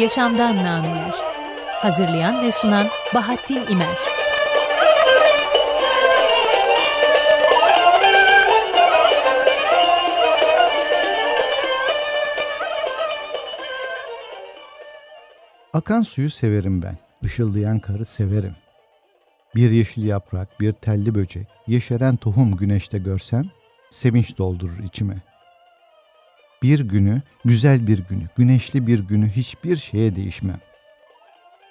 Yaşamdan Nameler Hazırlayan ve sunan Bahattin İmer Akan suyu severim ben, ışıldayan karı severim. Bir yeşil yaprak, bir telli böcek, yeşeren tohum güneşte görsem, sevinç doldurur içime.'' Bir günü, güzel bir günü, güneşli bir günü hiçbir şeye değişmem.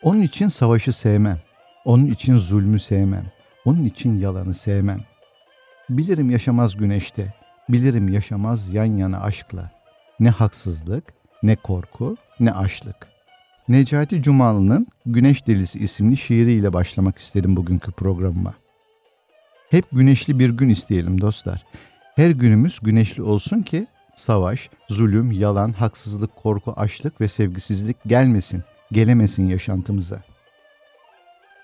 Onun için savaşı sevmem. Onun için zulmü sevmem. Onun için yalanı sevmem. Bilirim yaşamaz güneşte, bilirim yaşamaz yan yana aşkla. Ne haksızlık, ne korku, ne açlık. Necati Cumalı'nın Güneş Delisi isimli şiiriyle başlamak istedim bugünkü programıma. Hep güneşli bir gün isteyelim dostlar. Her günümüz güneşli olsun ki savaş, zulüm, yalan, haksızlık, korku, açlık ve sevgisizlik gelmesin, gelemesin yaşantımıza.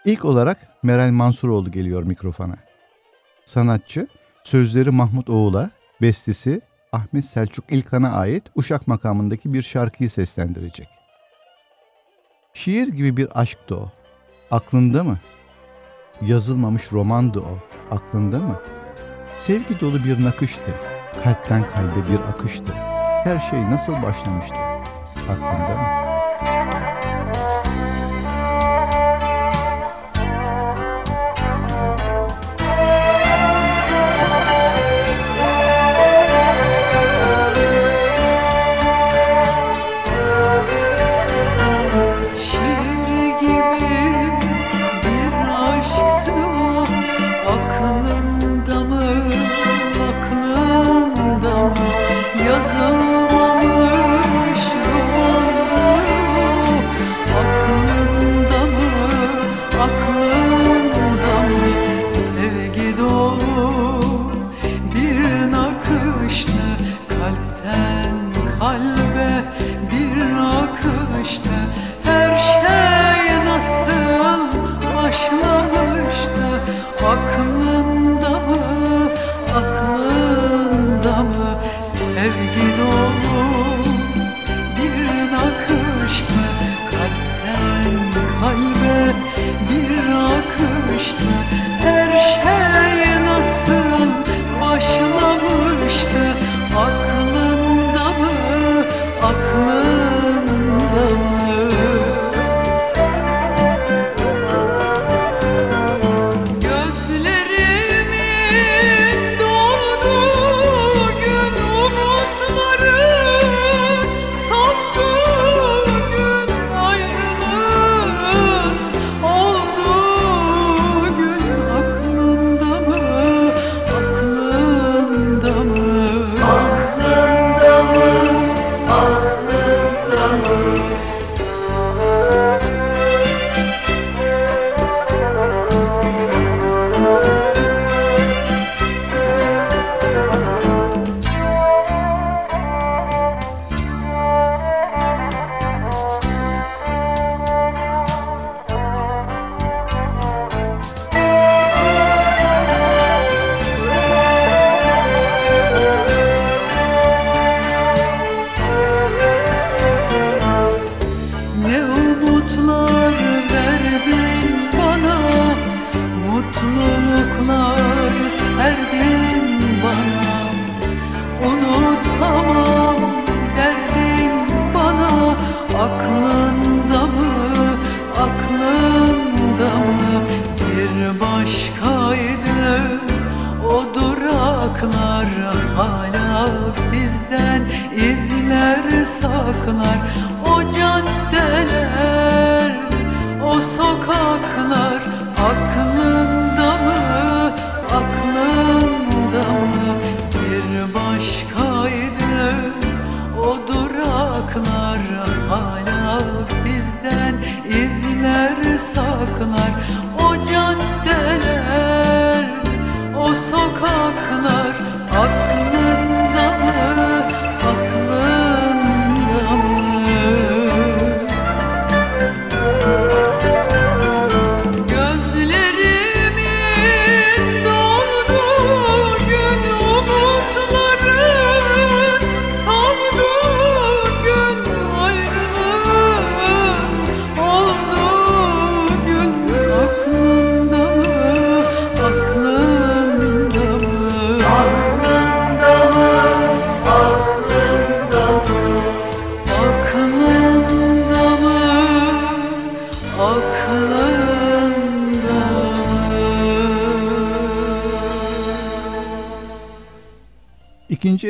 İlk olarak Meral Mansuroğlu geliyor mikrofona. Sanatçı, sözleri Mahmut Oğul'a, bestesi Ahmet Selçuk İlkan'a ait Uşak makamındaki bir şarkıyı seslendirecek. Şiir gibi bir aşktı o. Aklında mı? Yazılmamış romandı o. Aklında mı? Sevgi dolu bir nakıştı kalpten kalbe bir akıştı. Her şey nasıl başlamıştı? Aklında mı?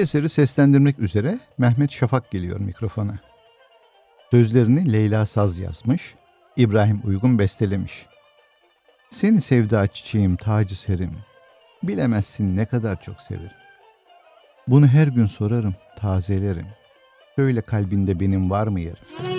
Eseri seslendirmek üzere Mehmet Şafak geliyor mikrofona. Sözlerini Leyla Saz yazmış, İbrahim Uygun bestelemiş. Seni sevda çiçeğim tacı serim, bilemezsin ne kadar çok severim. Bunu her gün sorarım, tazelerim. Söyle kalbinde benim var mı yerim?''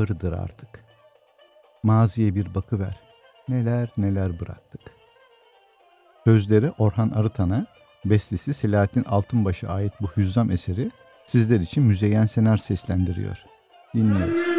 Sonbaharıdır artık. Maziye bir bakıver. Neler neler bıraktık. Sözleri Orhan Arıtan'a, bestesi Selahattin Altınbaş'a ait bu hüzzam eseri sizler için Müzeyyen Senar seslendiriyor. Dinliyoruz.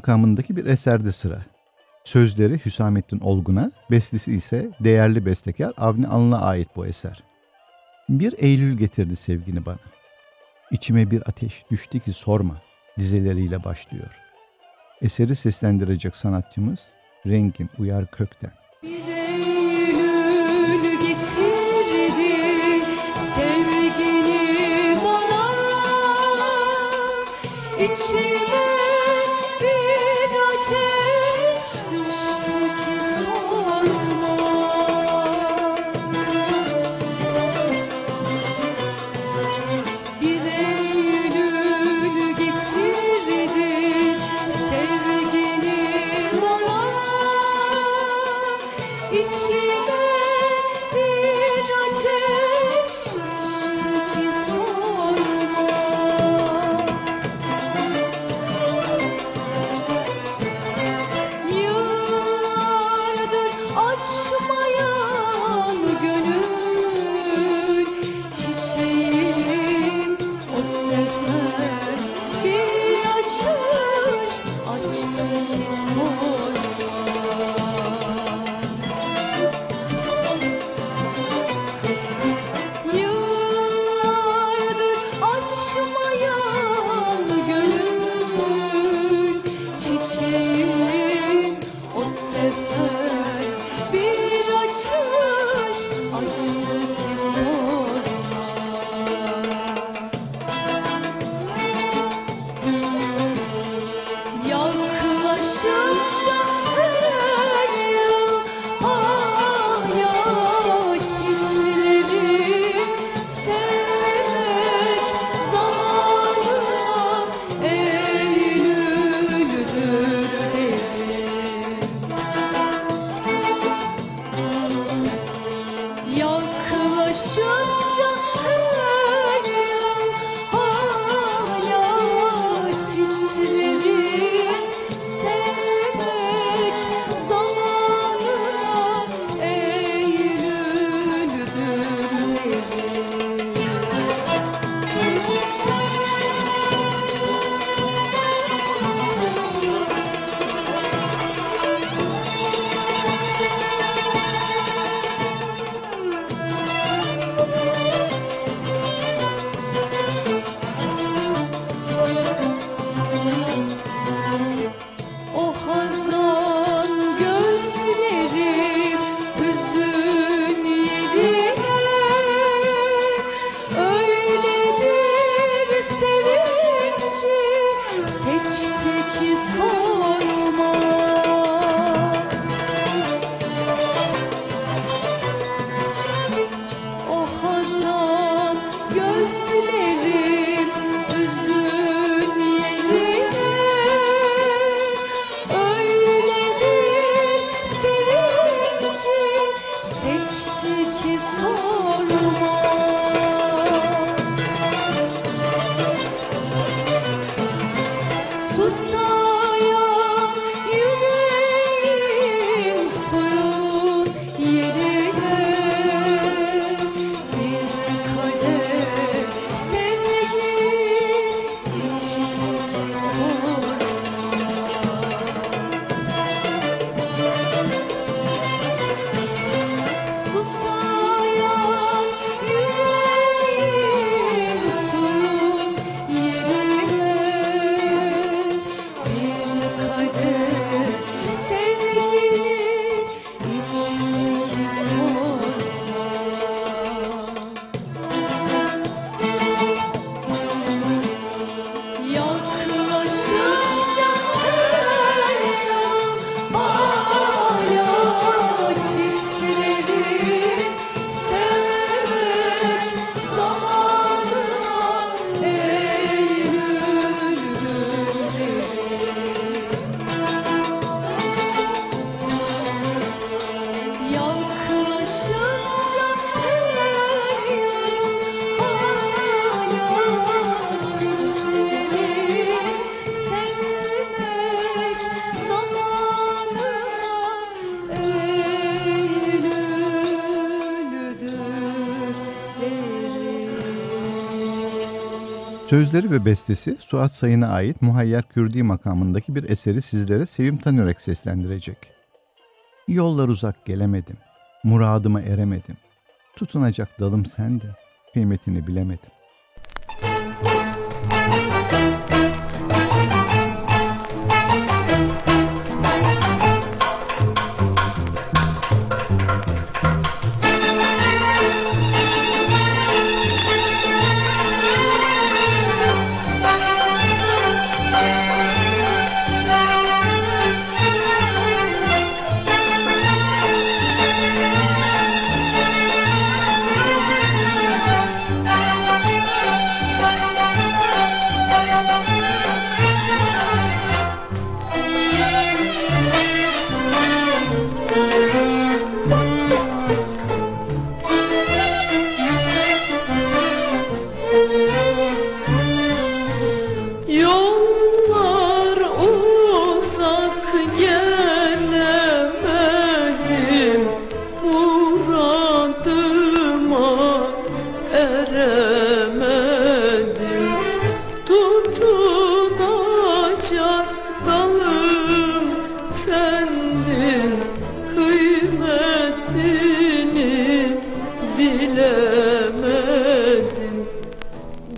Makamındaki bir eserde sıra. Sözleri Hüsamettin Olgun'a, bestesi ise değerli bestekar Avni Alın'a ait bu eser. Bir Eylül getirdi sevgini bana. İçime bir ateş düştü ki sorma dizeleriyle başlıyor. Eseri seslendirecek sanatçımız Rengin Uyar Kökten. Bir Eylül getirdi sevgini bana içime Sözleri ve bestesi Suat Sayın'a ait Muhayyer Kürdi makamındaki bir eseri sizlere Sevim Tanürek seslendirecek. Yollar uzak gelemedim, muradıma eremedim. Tutunacak dalım sende, kıymetini bilemedim.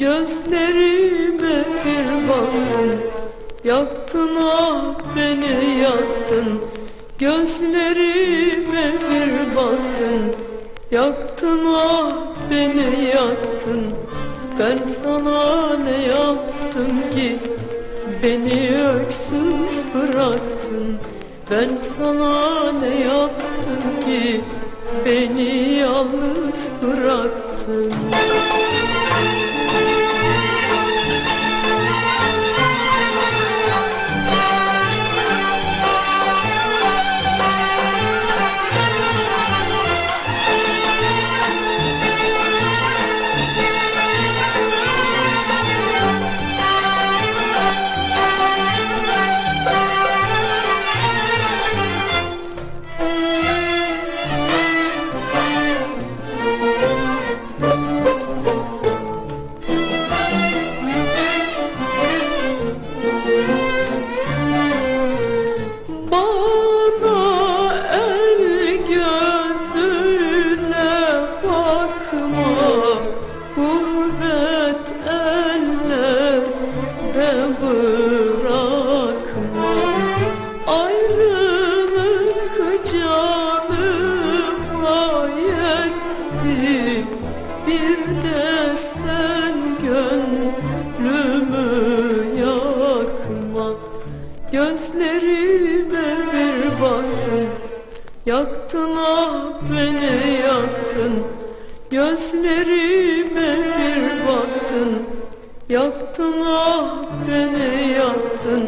Gözlerime bir baktın Yaktın ah beni yaktın. Gözlerime bir baktın Yaktın ah beni yaktın. Ben sana ne yaptım ki Beni öksüz bıraktın? Ben sana ne yaptım ki Beni yalnız bıraktın yaktın Gözlerime bir baktın. Yaktın ah beni yaktın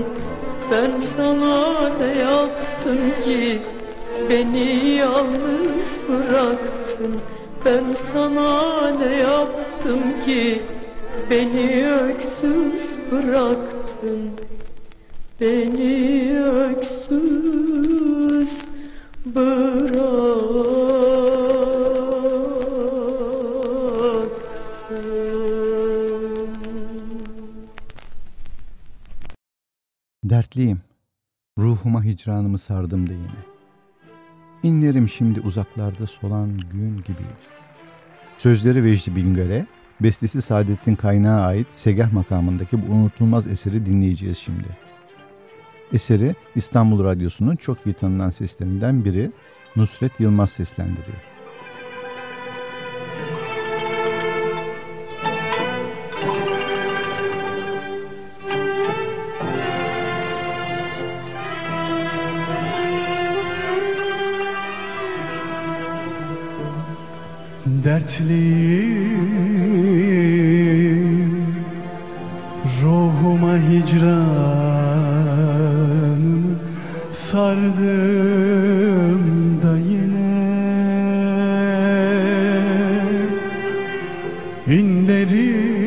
Ben sana ne yaptım ki? Beni yalnız bıraktın Ben sana ne yaptım ki? Beni öksüz bıraktın Beni öksüz bıraktın Dertliyim, ruhuma hicranımı sardım da yine. İnlerim şimdi uzaklarda solan gün gibi. Sözleri Vecdi Bingöl'e, bestesi Saadettin Kaynağı ait Segah makamındaki bu unutulmaz eseri dinleyeceğiz şimdi. Eseri İstanbul Radyosu'nun çok iyi tanınan seslerinden biri Nusret Yılmaz seslendiriyor. Dertliyim. Ruhuma hicran Sardım da yine. İnlerim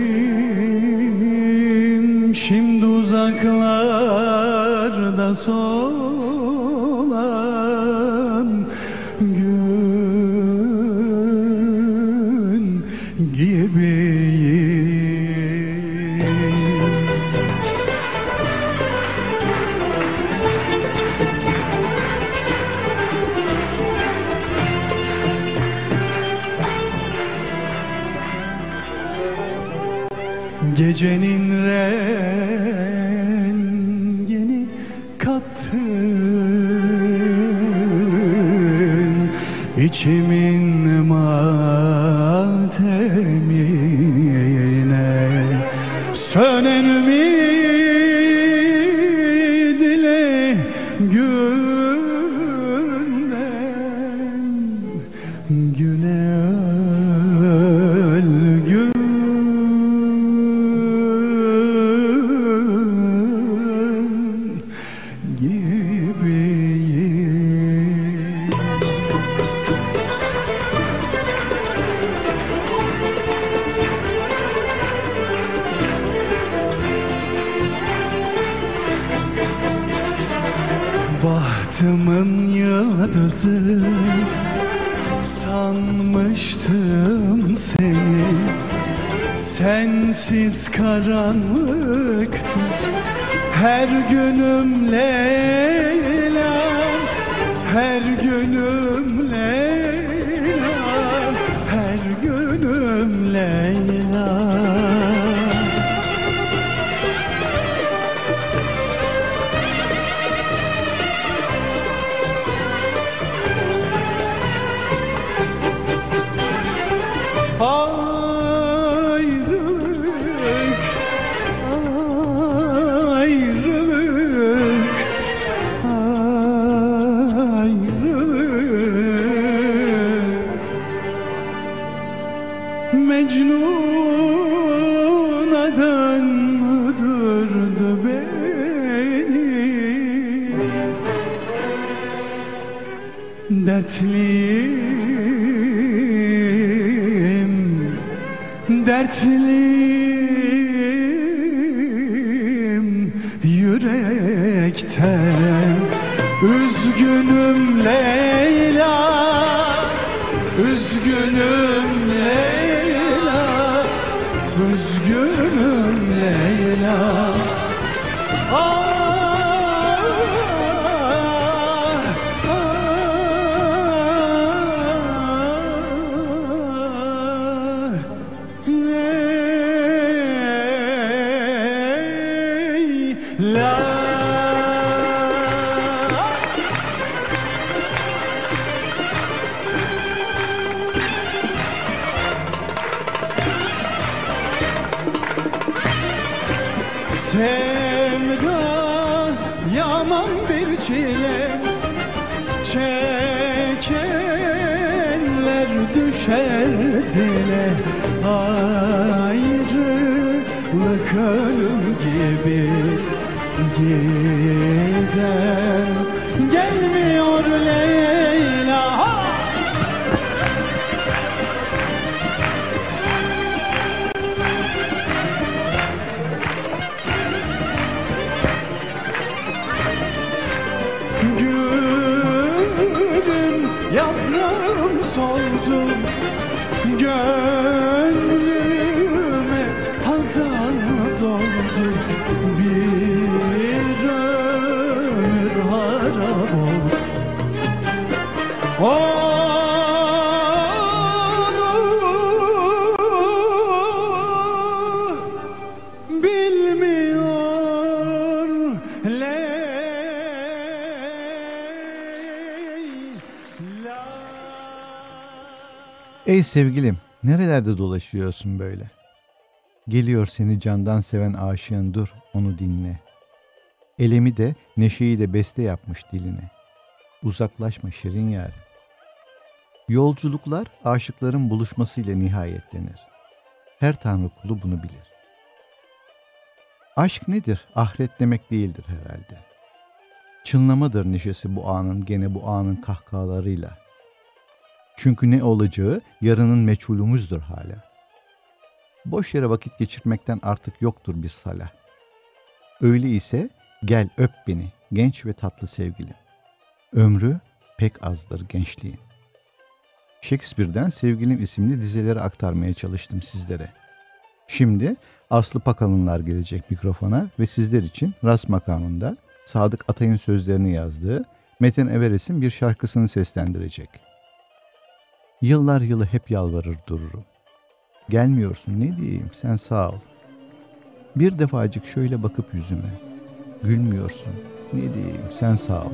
şimdi uzaklarda solan gibi Giden Ey sevgilim, nerelerde dolaşıyorsun böyle? Geliyor seni candan seven aşığın dur, onu dinle. Elemi de, neşeyi de beste yapmış diline. Uzaklaşma şirin yar. Yolculuklar aşıkların buluşmasıyla nihayetlenir. Her tanrı kulu bunu bilir. Aşk nedir? Ahiret demek değildir herhalde. Çınlamadır neşesi bu anın gene bu anın kahkahalarıyla. Çünkü ne olacağı yarının meçhulumuzdur hala. Boş yere vakit geçirmekten artık yoktur bir salah. Öyle ise gel öp beni genç ve tatlı sevgilim. Ömrü pek azdır gençliğin. Shakespeare'den Sevgilim isimli dizeleri aktarmaya çalıştım sizlere. Şimdi Aslı Pakalınlar gelecek mikrofona ve sizler için rast makamında Sadık Atay'ın sözlerini yazdığı Metin Everest'in bir şarkısını seslendirecek. Yıllar yılı hep yalvarır dururum. Gelmiyorsun ne diyeyim sen sağ ol. Bir defacık şöyle bakıp yüzüme. Gülmüyorsun ne diyeyim sen sağ ol.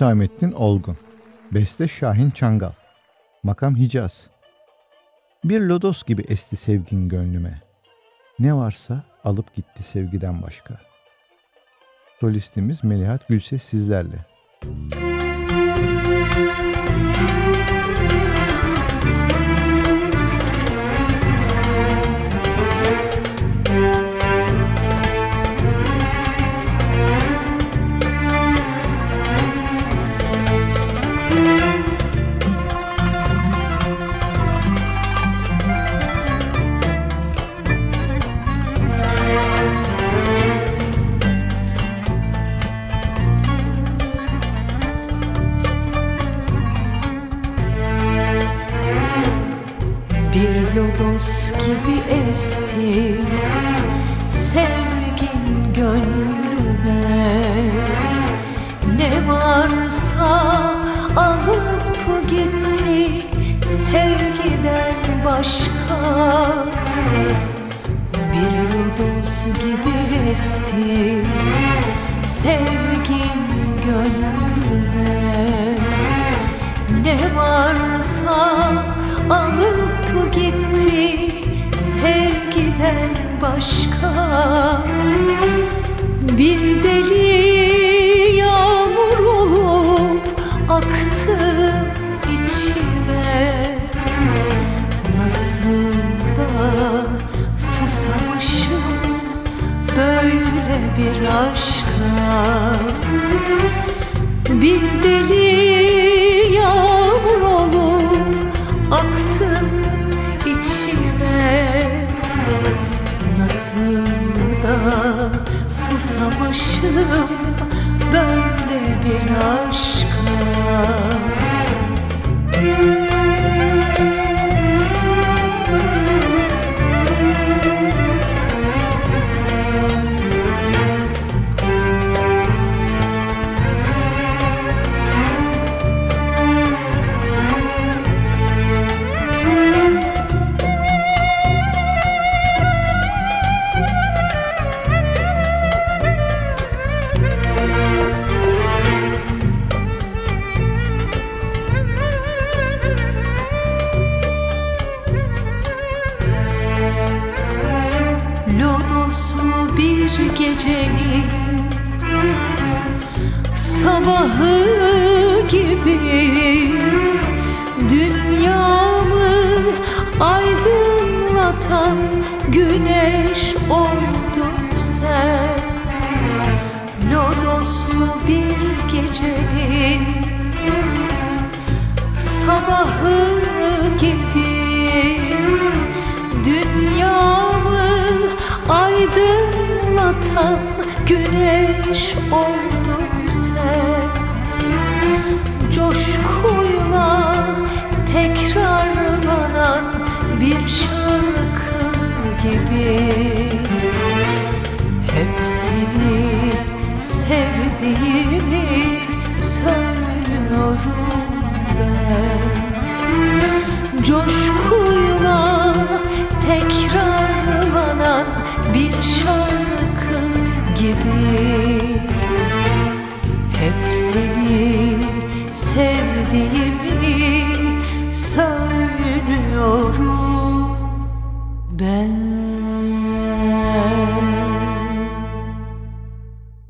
Hüsamettin Olgun. Beste Şahin Çangal. Makam Hicaz. Bir lodos gibi esti sevgin gönlüme. Ne varsa alıp gitti sevgiden başka. Solistimiz Melihat Gülses sizlerle.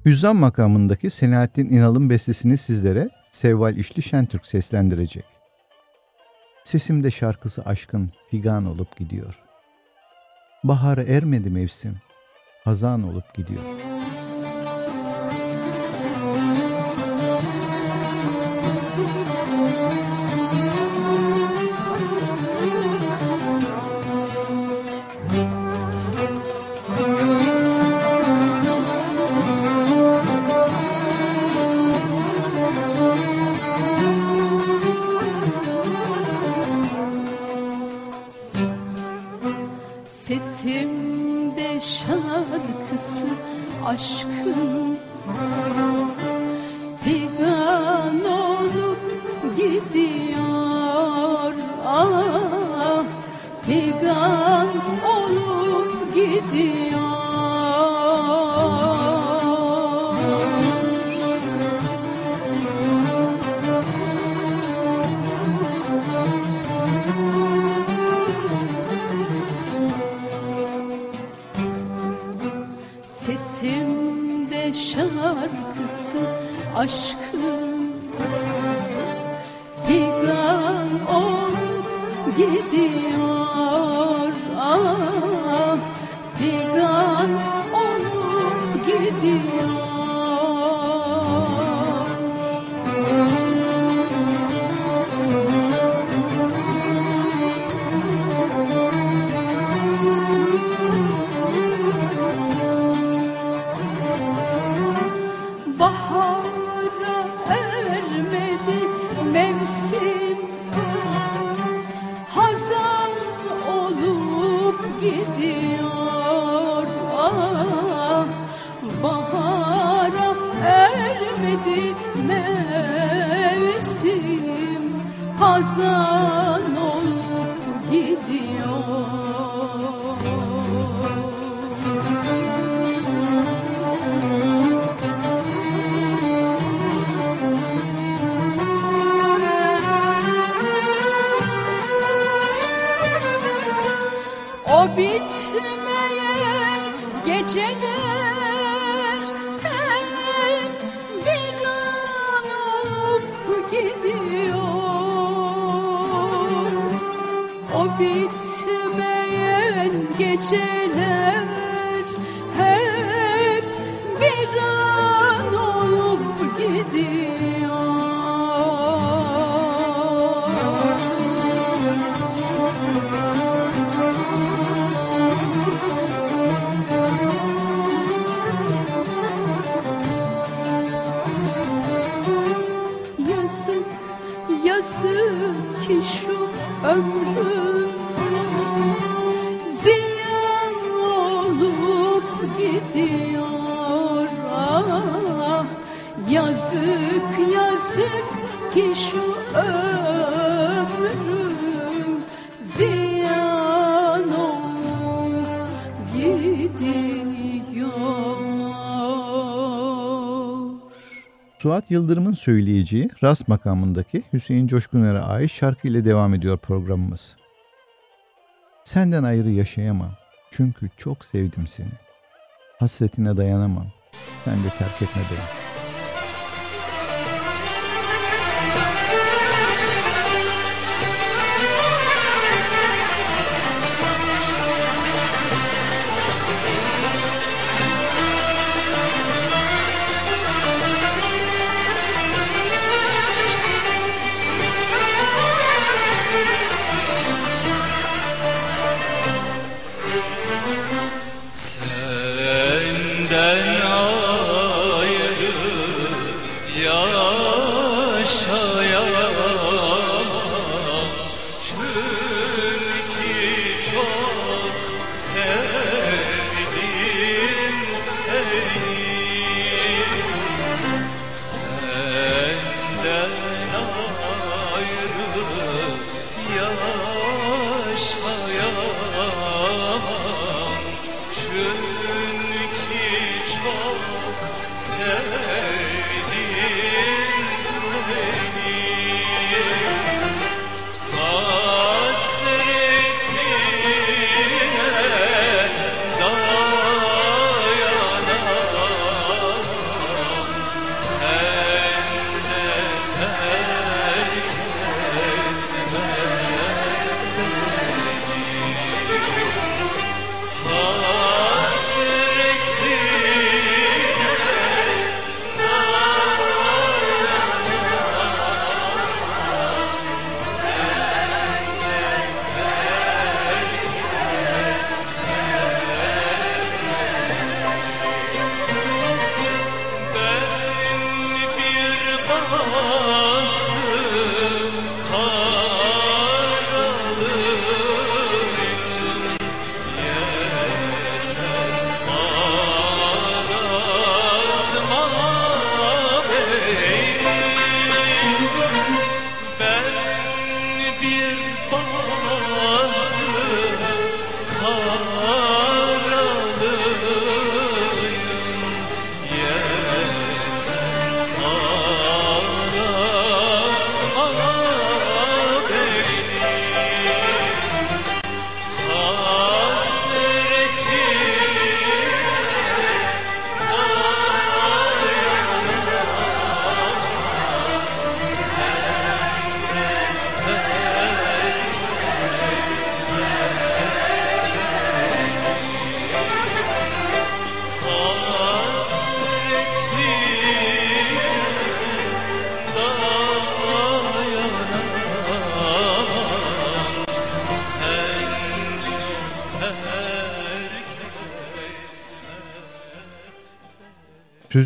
Hüzzam makamındaki Selahattin İnal'ın bestesini sizlere Sevval İşli Şentürk seslendirecek. Sesimde şarkısı aşkın figan olup gidiyor. Bahar ermedi mevsim, hazan olup gidiyor.'' aşkım Suat Yıldırım'ın söyleyeceği Rast makamındaki Hüseyin Coşkuner'e ait şarkı ile devam ediyor programımız. Senden ayrı yaşayamam çünkü çok sevdim seni. Hasretine dayanamam. Sen de terk etme beni.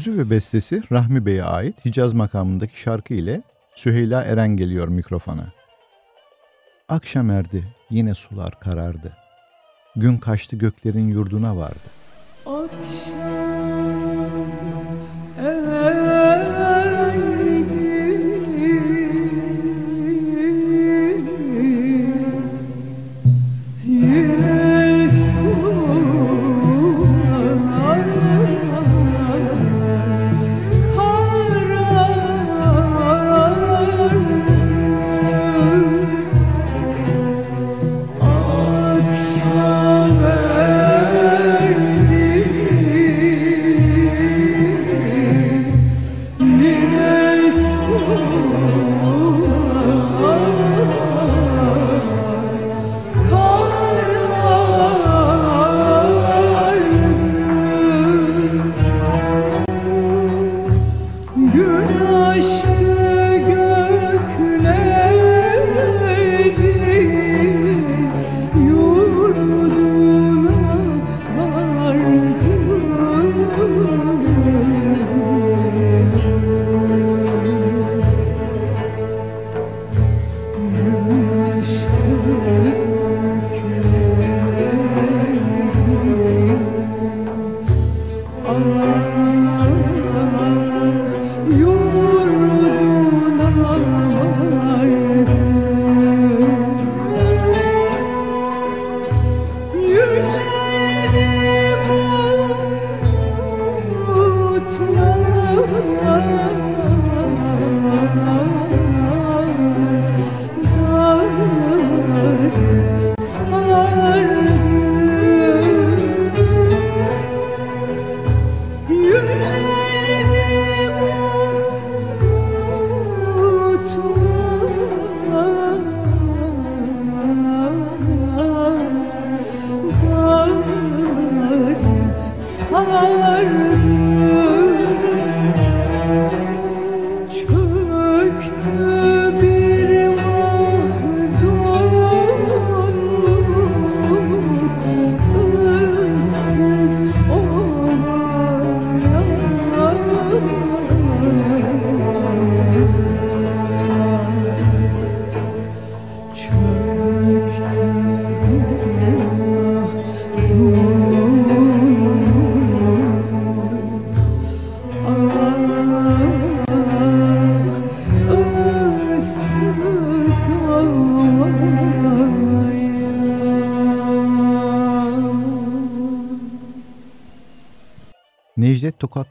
Sözü ve bestesi Rahmi Bey'e ait Hicaz makamındaki şarkı ile Süheyla Eren geliyor mikrofona. Akşam erdi, yine sular karardı. Gün kaçtı göklerin yurduna vardı. Akşam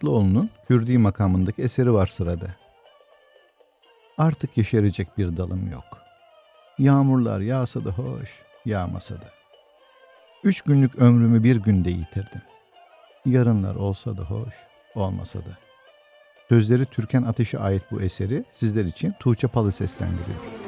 Necdet Tokatlıoğlu'nun Kürdi makamındaki eseri var sırada. Artık yeşerecek bir dalım yok. Yağmurlar yağsa da hoş, yağmasa da. Üç günlük ömrümü bir günde yitirdim. Yarınlar olsa da hoş, olmasa da. Sözleri Türkan Ateş'e ait bu eseri sizler için Tuğçe Palı seslendiriyor.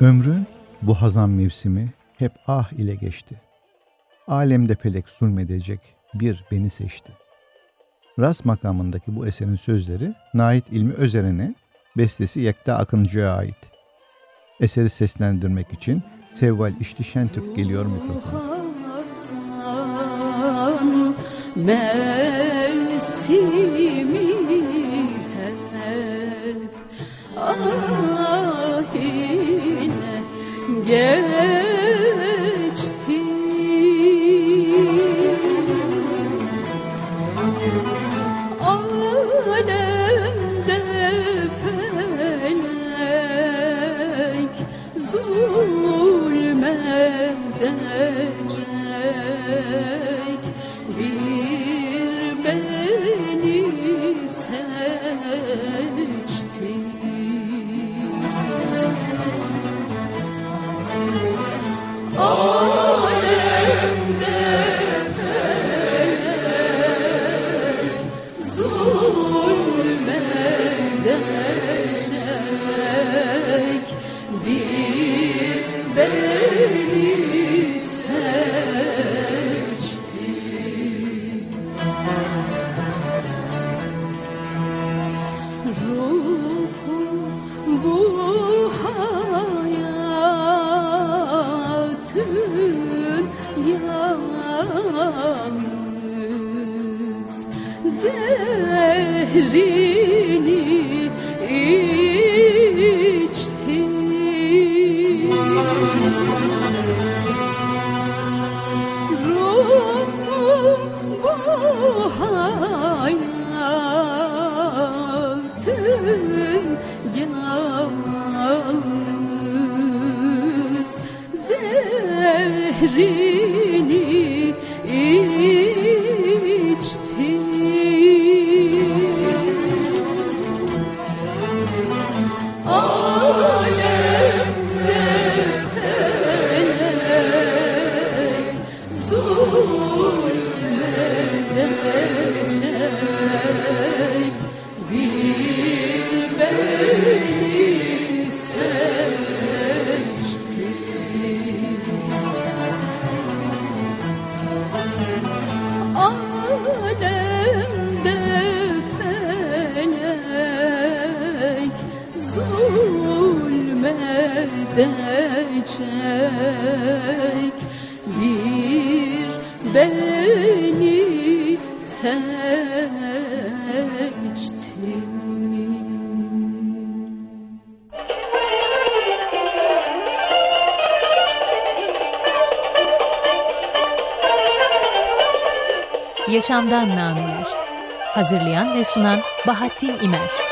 Ömrün bu hazan mevsimi hep ah ile geçti. Alemde felek zulmedecek bir beni seçti. Ras makamındaki bu eserin sözleri Nait İlmi Özeren'e bestesi Yekta Akıncı'ya ait. Eseri seslendirmek için Sevval İşli Şentürk geliyor mikrofona. Mevsimi hep. Ah Yeah. fugir. Yaşamdan Nameler. Hazırlayan ve sunan Bahattin İmer